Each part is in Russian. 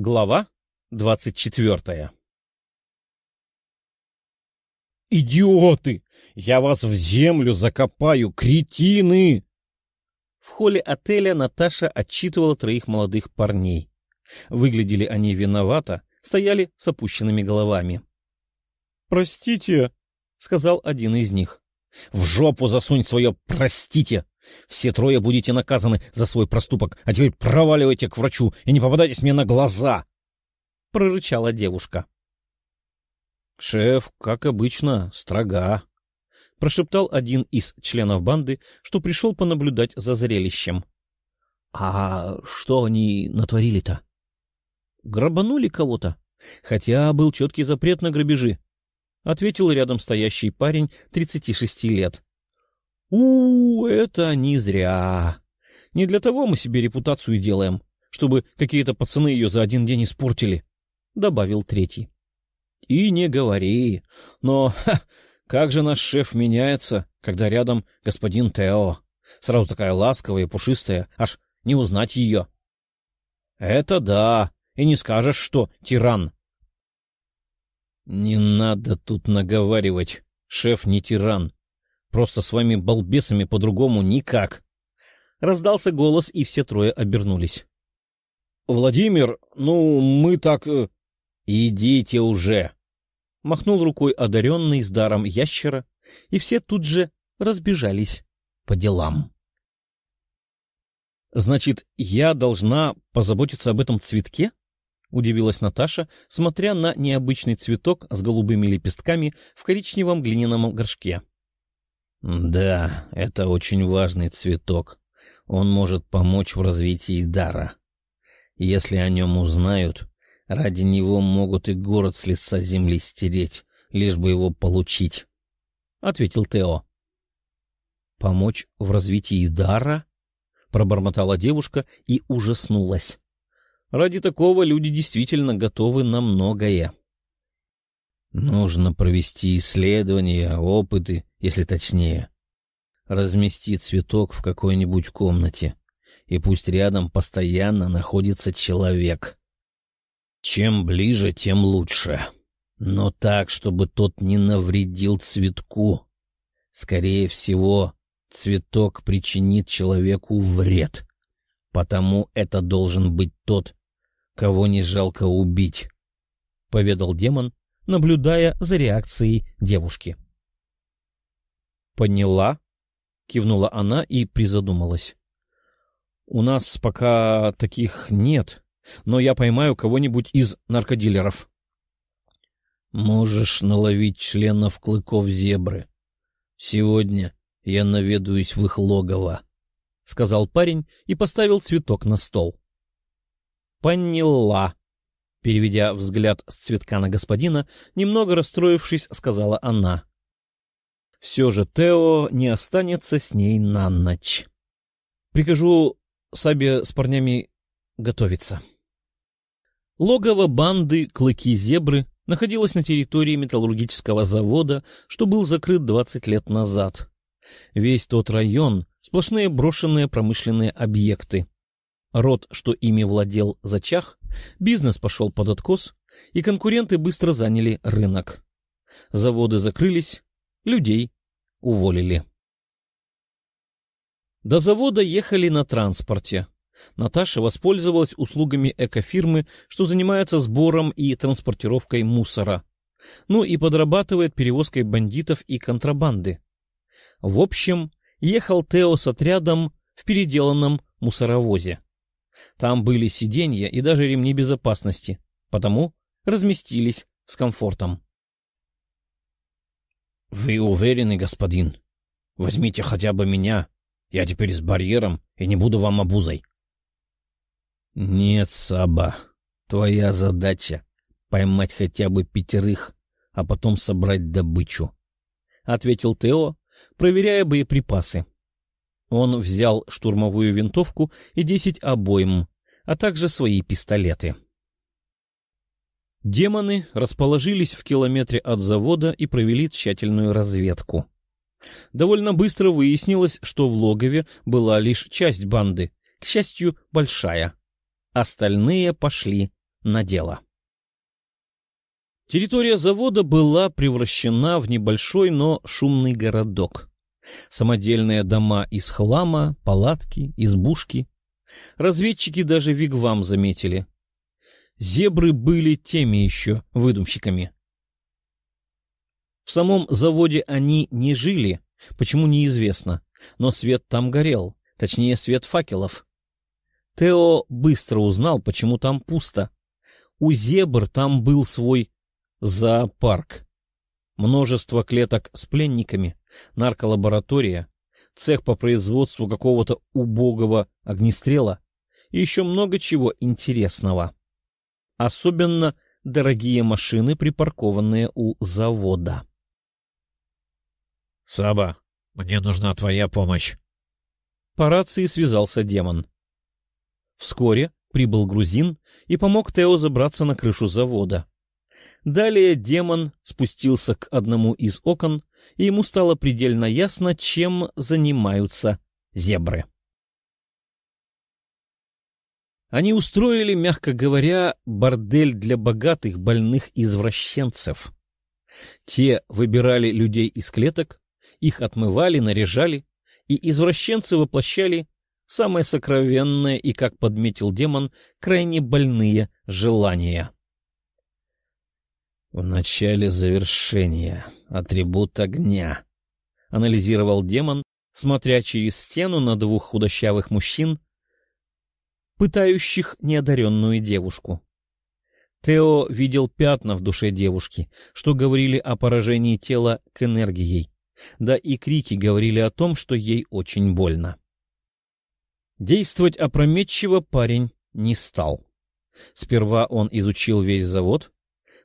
Глава двадцать четвертая «Идиоты! Я вас в землю закопаю, кретины!» В холле отеля Наташа отчитывала троих молодых парней. Выглядели они виновато, стояли с опущенными головами. «Простите», — сказал один из них. «В жопу засунь свое «простите». Все трое будете наказаны за свой проступок, а теперь проваливайте к врачу и не попадайтесь мне на глаза!» — прорычала девушка. «Шеф, как обычно, строга», — прошептал один из членов банды, что пришел понаблюдать за зрелищем. — А что они натворили-то? — Грабанули кого-то, хотя был четкий запрет на грабежи, — ответил рядом стоящий парень тридцати шести лет. — У, это не зря. Не для того мы себе репутацию делаем, чтобы какие-то пацаны ее за один день испортили, — добавил третий. — И не говори. Но ха, как же наш шеф меняется, когда рядом господин Тео. Сразу такая ласковая и пушистая, аж не узнать ее. — Это да, и не скажешь, что тиран. — Не надо тут наговаривать, шеф не тиран. Просто с вами балбесами по-другому никак. Раздался голос, и все трое обернулись. — Владимир, ну, мы так... Э, — Идите уже! — махнул рукой одаренный с даром ящера, и все тут же разбежались по делам. — Значит, я должна позаботиться об этом цветке? — удивилась Наташа, смотря на необычный цветок с голубыми лепестками в коричневом глиняном горшке. — Да, это очень важный цветок. Он может помочь в развитии дара. Если о нем узнают, ради него могут и город с лица земли стереть, лишь бы его получить, — ответил Тео. — Помочь в развитии дара? — пробормотала девушка и ужаснулась. Ради такого люди действительно готовы на многое. Нужно провести исследования, опыты, если точнее. Размести цветок в какой-нибудь комнате, и пусть рядом постоянно находится человек. Чем ближе, тем лучше. Но так, чтобы тот не навредил цветку. Скорее всего, цветок причинит человеку вред. Потому это должен быть тот, кого не жалко убить, — поведал демон, наблюдая за реакцией девушки. «Поняла?» — кивнула она и призадумалась. «У нас пока таких нет, но я поймаю кого-нибудь из наркодилеров». «Можешь наловить членов клыков зебры. Сегодня я наведаюсь в их логово», — сказал парень и поставил цветок на стол. «Поняла», Переведя взгляд с цветка на господина, немного расстроившись, сказала она. Все же Тео не останется с ней на ночь. Прикажу Сабе с парнями готовиться. Логово банды «Клыки зебры» находилось на территории металлургического завода, что был закрыт 20 лет назад. Весь тот район — сплошные брошенные промышленные объекты. Род, что ими владел, зачах, бизнес пошел под откос, и конкуренты быстро заняли рынок. Заводы закрылись, людей уволили. До завода ехали на транспорте. Наташа воспользовалась услугами экофирмы, что занимается сбором и транспортировкой мусора, ну и подрабатывает перевозкой бандитов и контрабанды. В общем, ехал Тео с отрядом в переделанном мусоровозе. Там были сиденья и даже ремни безопасности, потому разместились с комфортом. — Вы уверены, господин? Возьмите хотя бы меня. Я теперь с барьером и не буду вам обузой. — Нет, Саба. Твоя задача — поймать хотя бы пятерых, а потом собрать добычу, — ответил Тео, проверяя боеприпасы. Он взял штурмовую винтовку и десять обойм, а также свои пистолеты. Демоны расположились в километре от завода и провели тщательную разведку. Довольно быстро выяснилось, что в логове была лишь часть банды, к счастью, большая. Остальные пошли на дело. Территория завода была превращена в небольшой, но шумный городок. Самодельные дома из хлама, палатки, избушки. Разведчики даже вигвам заметили. Зебры были теми еще выдумщиками. В самом заводе они не жили, почему неизвестно, но свет там горел, точнее свет факелов. Тео быстро узнал, почему там пусто. У зебр там был свой Зоопарк. Множество клеток с пленниками, нарколаборатория, цех по производству какого-то убогого огнестрела и еще много чего интересного. Особенно дорогие машины, припаркованные у завода. — Саба, мне нужна твоя помощь. По рации связался демон. Вскоре прибыл грузин и помог Тео забраться на крышу завода. Далее демон спустился к одному из окон, и ему стало предельно ясно, чем занимаются зебры. Они устроили, мягко говоря, бордель для богатых больных извращенцев. Те выбирали людей из клеток, их отмывали, наряжали, и извращенцы воплощали самое сокровенное и, как подметил демон, крайне больные желания. В начале завершения. Атрибут огня. Анализировал демон, смотря через стену на двух худощавых мужчин, пытающих неодаренную девушку. Тео видел пятна в душе девушки, что говорили о поражении тела к энергией, да и крики говорили о том, что ей очень больно. Действовать опрометчиво парень не стал. Сперва он изучил весь завод,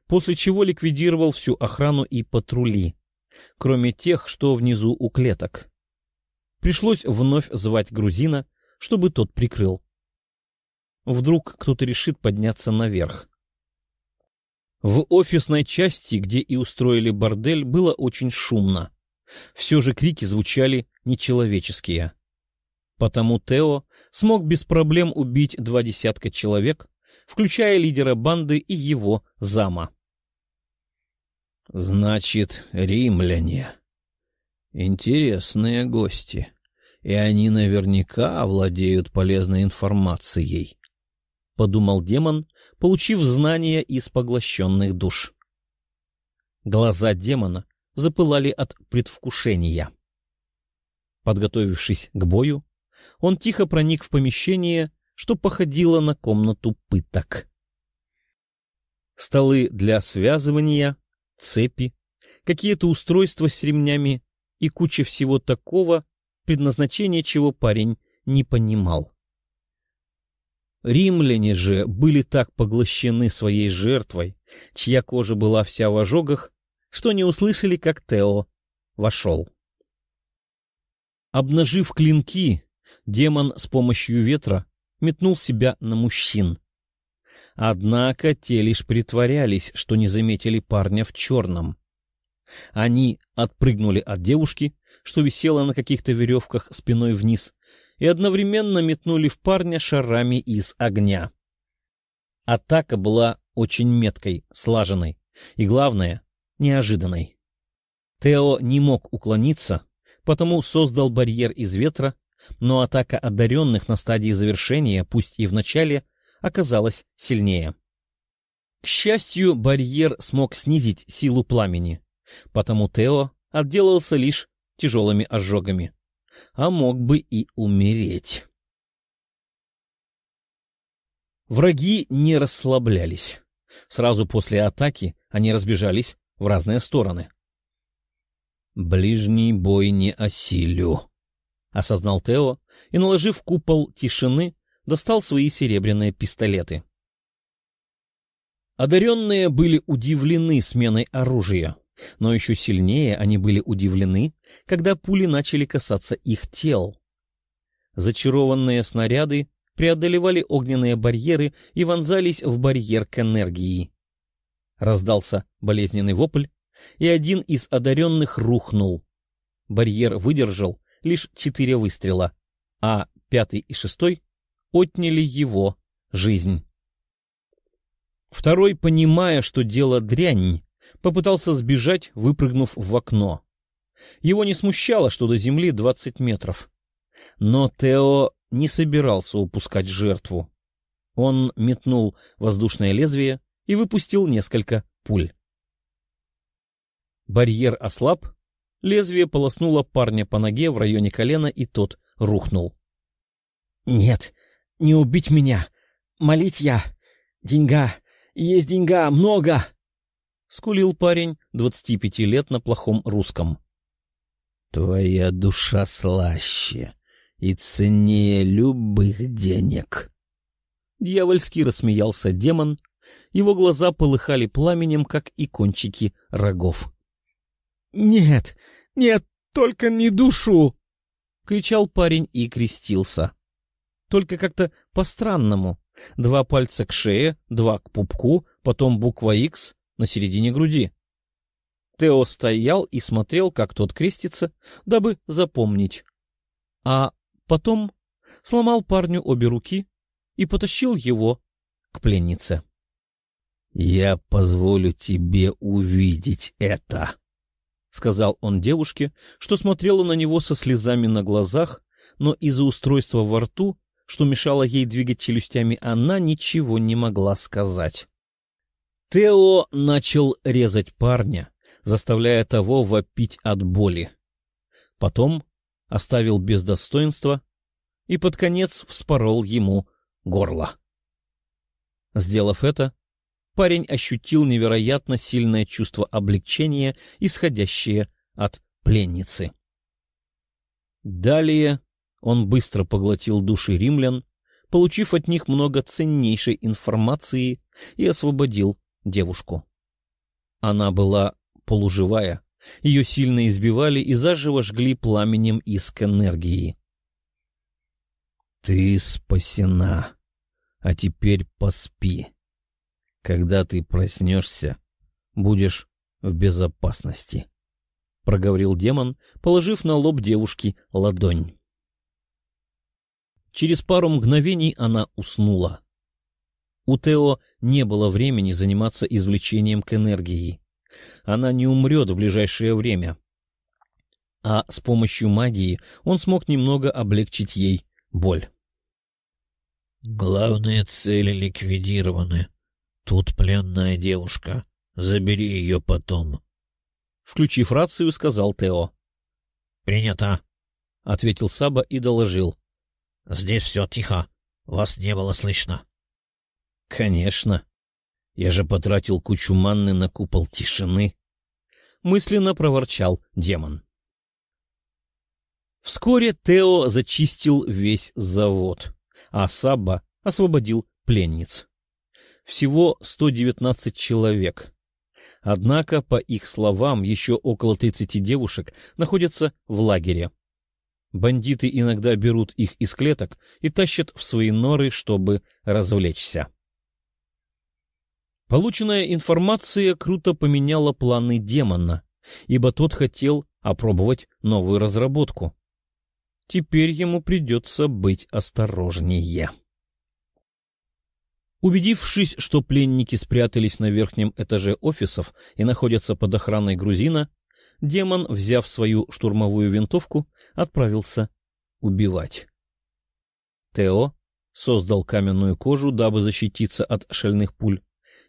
после чего ликвидировал всю охрану и патрули, кроме тех, что внизу у клеток. Пришлось вновь звать грузина, чтобы тот прикрыл. Вдруг кто-то решит подняться наверх. В офисной части, где и устроили бордель, было очень шумно. Все же крики звучали нечеловеческие. Потому Тео смог без проблем убить два десятка человек, включая лидера банды и его зама. — Значит, римляне. Интересные гости, и они наверняка владеют полезной информацией, — подумал демон, получив знания из поглощенных душ. Глаза демона запылали от предвкушения. Подготовившись к бою, он тихо проник в помещение, что походило на комнату пыток. Столы для связывания, цепи, какие-то устройства с ремнями и куча всего такого, предназначение чего парень не понимал. Римляне же были так поглощены своей жертвой, чья кожа была вся в ожогах, что не услышали, как Тео вошел. Обнажив клинки, демон с помощью ветра метнул себя на мужчин. Однако те лишь притворялись, что не заметили парня в черном. Они отпрыгнули от девушки, что висела на каких-то веревках спиной вниз, и одновременно метнули в парня шарами из огня. Атака была очень меткой, слаженной и, главное, неожиданной. Тео не мог уклониться, потому создал барьер из ветра, но атака одаренных на стадии завершения, пусть и в начале, оказалась сильнее. К счастью, барьер смог снизить силу пламени, потому Тео отделался лишь тяжелыми ожогами, а мог бы и умереть. Враги не расслаблялись. Сразу после атаки они разбежались в разные стороны. «Ближний бой не осилю», — осознал Тео и, наложив купол тишины, достал свои серебряные пистолеты. Одаренные были удивлены сменой оружия, но еще сильнее они были удивлены, когда пули начали касаться их тел. Зачарованные снаряды преодолевали огненные барьеры и вонзались в барьер к энергии. Раздался болезненный вопль, и один из одаренных рухнул. Барьер выдержал лишь четыре выстрела, а пятый и шестой отняли его жизнь. Второй, понимая, что дело дрянь, попытался сбежать, выпрыгнув в окно. Его не смущало, что до земли двадцать метров. Но Тео не собирался упускать жертву. Он метнул воздушное лезвие и выпустил несколько пуль. Барьер ослаб, лезвие полоснуло парня по ноге в районе колена, и тот рухнул. — Нет, не убить меня! Молить я! Деньга! Есть деньга! Много! — скулил парень двадцати пяти лет на плохом русском. — Твоя душа слаще и ценнее любых денег. Дьявольски рассмеялся демон, его глаза полыхали пламенем, как и кончики рогов. — Нет, нет, только не душу! — кричал парень и крестился. Только как-то по-странному. Два пальца к шее, два к пупку, потом буква «Х» на середине груди. Тео стоял и смотрел, как тот крестится, дабы запомнить. А потом сломал парню обе руки и потащил его к пленнице. — Я позволю тебе увидеть это, — сказал он девушке, что смотрела на него со слезами на глазах, но из-за устройства во рту, что мешало ей двигать челюстями, она ничего не могла сказать. Тео начал резать парня, заставляя того вопить от боли. Потом оставил без достоинства и под конец вспорол ему горло. Сделав это, парень ощутил невероятно сильное чувство облегчения, исходящее от пленницы. Далее он быстро поглотил души римлян, получив от них много ценнейшей информации, и освободил девушку. Она была полуживая, ее сильно избивали и заживо жгли пламенем иск энергии. — Ты спасена, а теперь поспи. Когда ты проснешься, будешь в безопасности, — проговорил демон, положив на лоб девушки ладонь. Через пару мгновений она уснула. У Тео не было времени заниматься извлечением к энергии. Она не умрет в ближайшее время. А с помощью магии он смог немного облегчить ей боль. Главные цели ликвидированы. Тут пленная девушка. Забери ее потом. Включив рацию, сказал Тео. — Принято, — ответил Саба и доложил. — Здесь все тихо. Вас не было слышно. — Конечно. Я же потратил кучу манны на купол тишины. Мысленно проворчал демон. Вскоре Тео зачистил весь завод а Сабба освободил пленниц. Всего 119 человек. Однако, по их словам, еще около 30 девушек находятся в лагере. Бандиты иногда берут их из клеток и тащат в свои норы, чтобы развлечься. Полученная информация круто поменяла планы демона, ибо тот хотел опробовать новую разработку. Теперь ему придется быть осторожнее. Убедившись, что пленники спрятались на верхнем этаже офисов и находятся под охраной грузина, демон, взяв свою штурмовую винтовку, отправился убивать. Тео создал каменную кожу, дабы защититься от шальных пуль,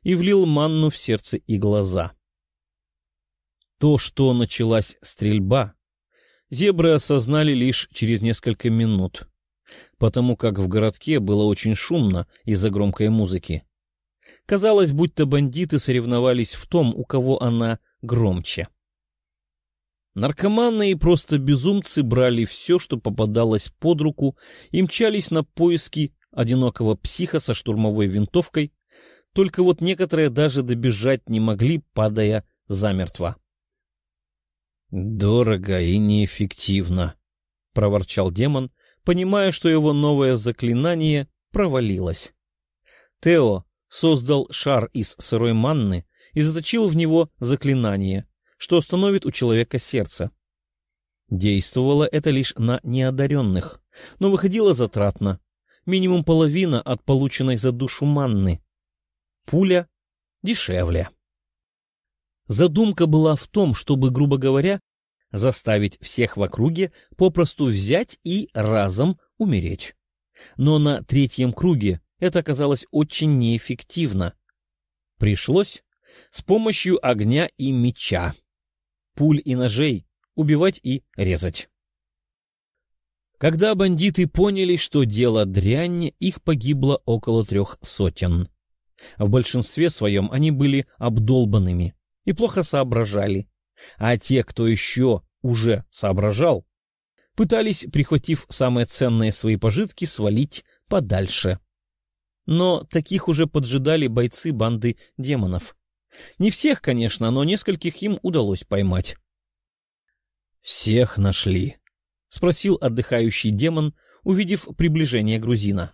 и влил манну в сердце и глаза. То, что началась стрельба, зебры осознали лишь через несколько минут, потому как в городке было очень шумно из-за громкой музыки. Казалось, будто бандиты соревновались в том, у кого она громче. Наркоманы и просто безумцы брали все, что попадалось под руку, и мчались на поиски одинокого психа со штурмовой винтовкой, только вот некоторые даже добежать не могли, падая замертво. «Дорого и неэффективно», — проворчал демон, понимая, что его новое заклинание провалилось. Тео создал шар из сырой манны и заточил в него заклинание, что остановит у человека сердце. Действовало это лишь на неодаренных, но выходило затратно, минимум половина от полученной за душу манны. Пуля дешевле. Задумка была в том, чтобы, грубо говоря, заставить всех в округе попросту взять и разом умереть. Но на третьем круге это оказалось очень неэффективно. Пришлось с помощью огня и меча, пуль и ножей убивать и резать. Когда бандиты поняли, что дело дрянь, их погибло около трех сотен. В большинстве своем они были обдолбанными и плохо соображали, а те, кто еще уже соображал, пытались, прихватив самые ценные свои пожитки, свалить подальше. Но таких уже поджидали бойцы банды демонов. Не всех, конечно, но нескольких им удалось поймать. — Всех нашли? — спросил отдыхающий демон, увидев приближение грузина.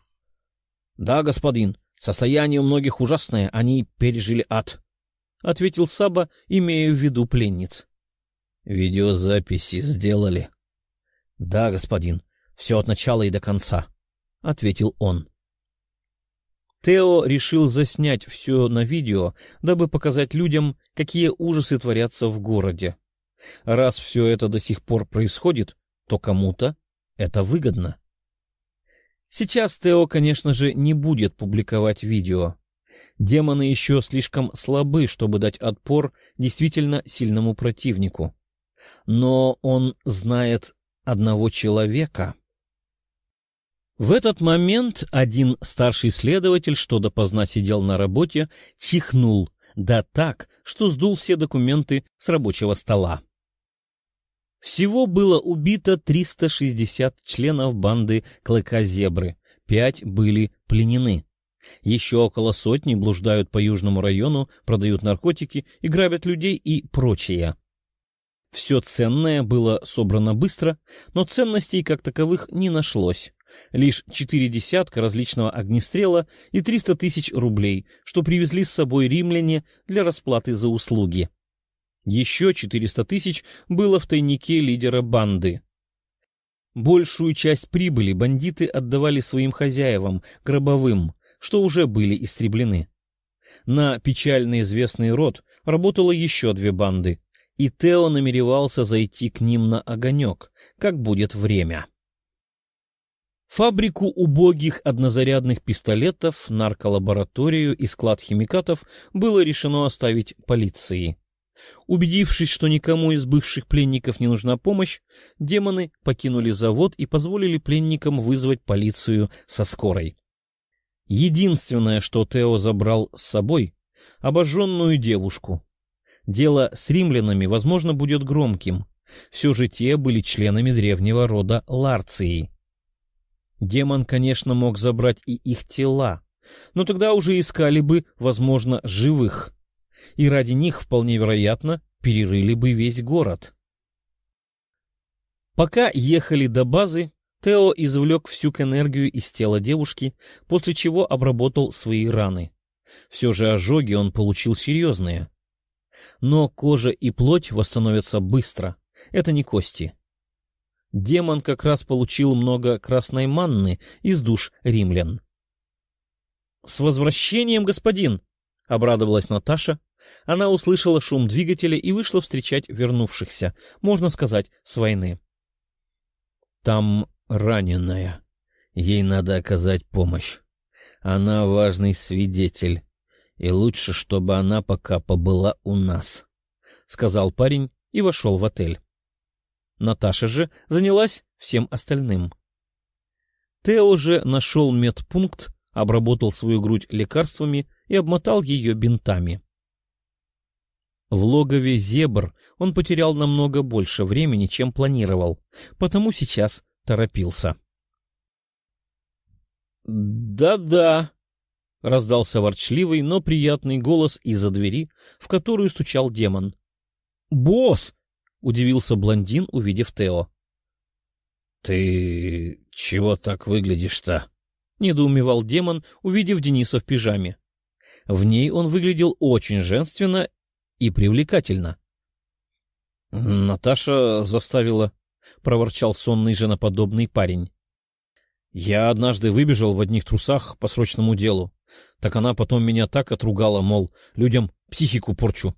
— Да, господин, состояние у многих ужасное, они пережили ад, — ответил Саба, имея в виду пленниц. — Видеозаписи сделали? — Да, господин, все от начала и до конца, — ответил он. Тео решил заснять все на видео, дабы показать людям, какие ужасы творятся в городе. Раз все это до сих пор происходит, то кому-то это выгодно. Сейчас Тео, конечно же, не будет публиковать видео. Демоны еще слишком слабы, чтобы дать отпор действительно сильному противнику. Но он знает одного человека — в этот момент один старший следователь, что допоздна сидел на работе, чихнул, да так, что сдул все документы с рабочего стола. Всего было убито 360 членов банды Клыка Зебры, пять были пленены. Еще около сотни блуждают по Южному району, продают наркотики и грабят людей и прочее. Все ценное было собрано быстро, но ценностей как таковых не нашлось лишь четыре десятка различного огнестрела и триста тысяч рублей, что привезли с собой римляне для расплаты за услуги. Еще четыреста тысяч было в тайнике лидера банды. Большую часть прибыли бандиты отдавали своим хозяевам, гробовым, что уже были истреблены. На печально известный род работало еще две банды, и Тео намеревался зайти к ним на огонек, как будет время. Фабрику убогих однозарядных пистолетов, нарколабораторию и склад химикатов было решено оставить полиции. Убедившись, что никому из бывших пленников не нужна помощь, демоны покинули завод и позволили пленникам вызвать полицию со скорой. Единственное, что Тео забрал с собой — обожженную девушку. Дело с римлянами, возможно, будет громким. Все же те были членами древнего рода Ларции. Демон, конечно, мог забрать и их тела, но тогда уже искали бы, возможно, живых, и ради них, вполне вероятно, перерыли бы весь город. Пока ехали до базы, Тео извлек всю энергию из тела девушки, после чего обработал свои раны. Все же ожоги он получил серьезные. Но кожа и плоть восстановятся быстро, это не кости. Демон как раз получил много красной манны из душ римлян. — С возвращением, господин! — обрадовалась Наташа. Она услышала шум двигателя и вышла встречать вернувшихся, можно сказать, с войны. — Там раненая. Ей надо оказать помощь. Она важный свидетель, и лучше, чтобы она пока побыла у нас, — сказал парень и вошел в отель. Наташа же занялась всем остальным. Тео же нашел медпункт, обработал свою грудь лекарствами и обмотал ее бинтами. В логове зебр он потерял намного больше времени, чем планировал, потому сейчас торопился. «Да-да», — раздался ворчливый, но приятный голос из-за двери, в которую стучал демон. «Босс, — удивился блондин, увидев Тео. — Ты чего так выглядишь-то? — недоумевал демон, увидев Дениса в пижаме. В ней он выглядел очень женственно и привлекательно. — Наташа заставила, — проворчал сонный женоподобный парень. — Я однажды выбежал в одних трусах по срочному делу. Так она потом меня так отругала, мол, людям психику порчу.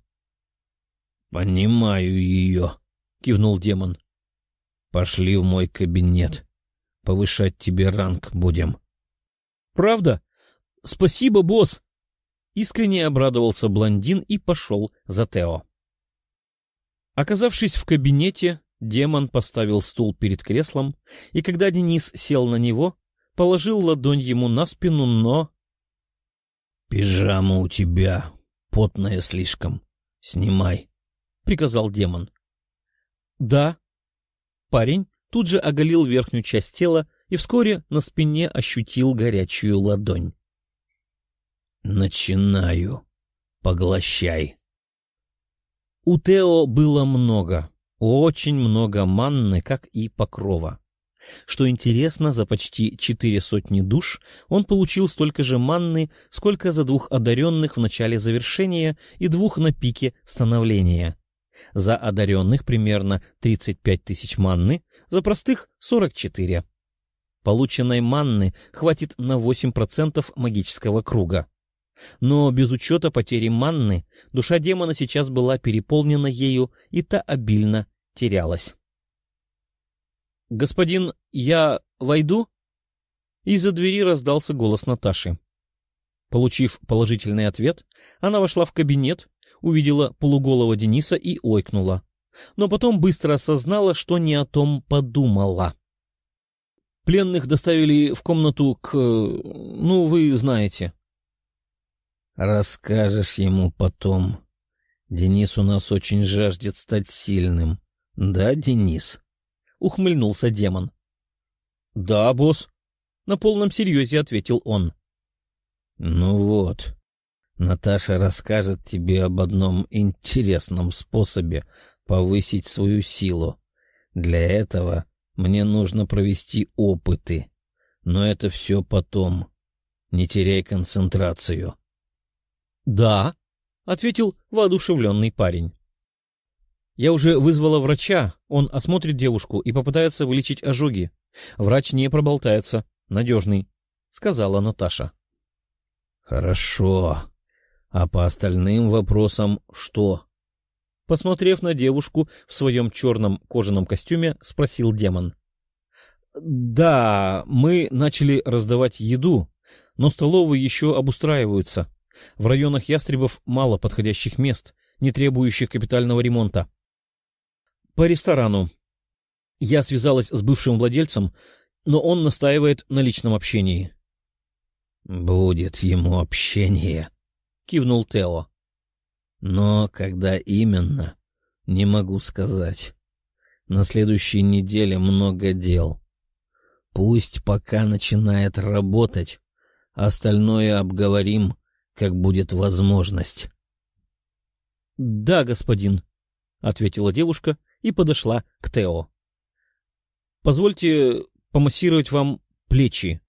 — Понимаю ее, — кивнул демон. — Пошли в мой кабинет. Повышать тебе ранг будем. — Правда? Спасибо, босс! Искренне обрадовался блондин и пошел за Тео. Оказавшись в кабинете, демон поставил стул перед креслом, и когда Денис сел на него, положил ладонь ему на спину, но... — Пижама у тебя потная слишком. Снимай, — приказал демон. — Да. Парень тут же оголил верхнюю часть тела и вскоре на спине ощутил горячую ладонь. — Начинаю. Поглощай. У Тео было много, очень много манны, как и покрова. Что интересно, за почти четыре сотни душ он получил столько же манны, сколько за двух одаренных в начале завершения и двух на пике становления. За одаренных примерно 35 тысяч манны, за простых — 44. Полученной манны хватит на 8% магического круга. Но без учета потери манны, душа демона сейчас была переполнена ею, и та обильно терялась. — Господин, я войду? Из-за двери раздался голос Наташи. Получив положительный ответ, она вошла в кабинет, увидела полуголого Дениса и ойкнула, но потом быстро осознала, что не о том подумала. Пленных доставили в комнату к... ну, вы знаете. — Расскажешь ему потом. Денис у нас очень жаждет стать сильным. Да, Денис? — ухмыльнулся демон. — Да, босс. На полном серьезе ответил он. — Ну вот, Наташа расскажет тебе об одном интересном способе повысить свою силу. Для этого мне нужно провести опыты. Но это все потом. Не теряй концентрацию. — Да, — ответил воодушевленный парень. — Я уже вызвала врача, он осмотрит девушку и попытается вылечить ожоги. Врач не проболтается, надежный, — сказала Наташа. — Хорошо, а по остальным вопросам что? Посмотрев на девушку в своем черном кожаном костюме, спросил демон. — Да, мы начали раздавать еду, но столовые еще обустраиваются. В районах ястребов мало подходящих мест, не требующих капитального ремонта. По ресторану. Я связалась с бывшим владельцем, но он настаивает на личном общении. — Будет ему общение, — кивнул Тео. — Но когда именно, не могу сказать. На следующей неделе много дел. Пусть пока начинает работать, остальное обговорим, как будет возможность. — Да, господин, — ответила девушка и подошла к Тео. — Позвольте помассировать вам плечи.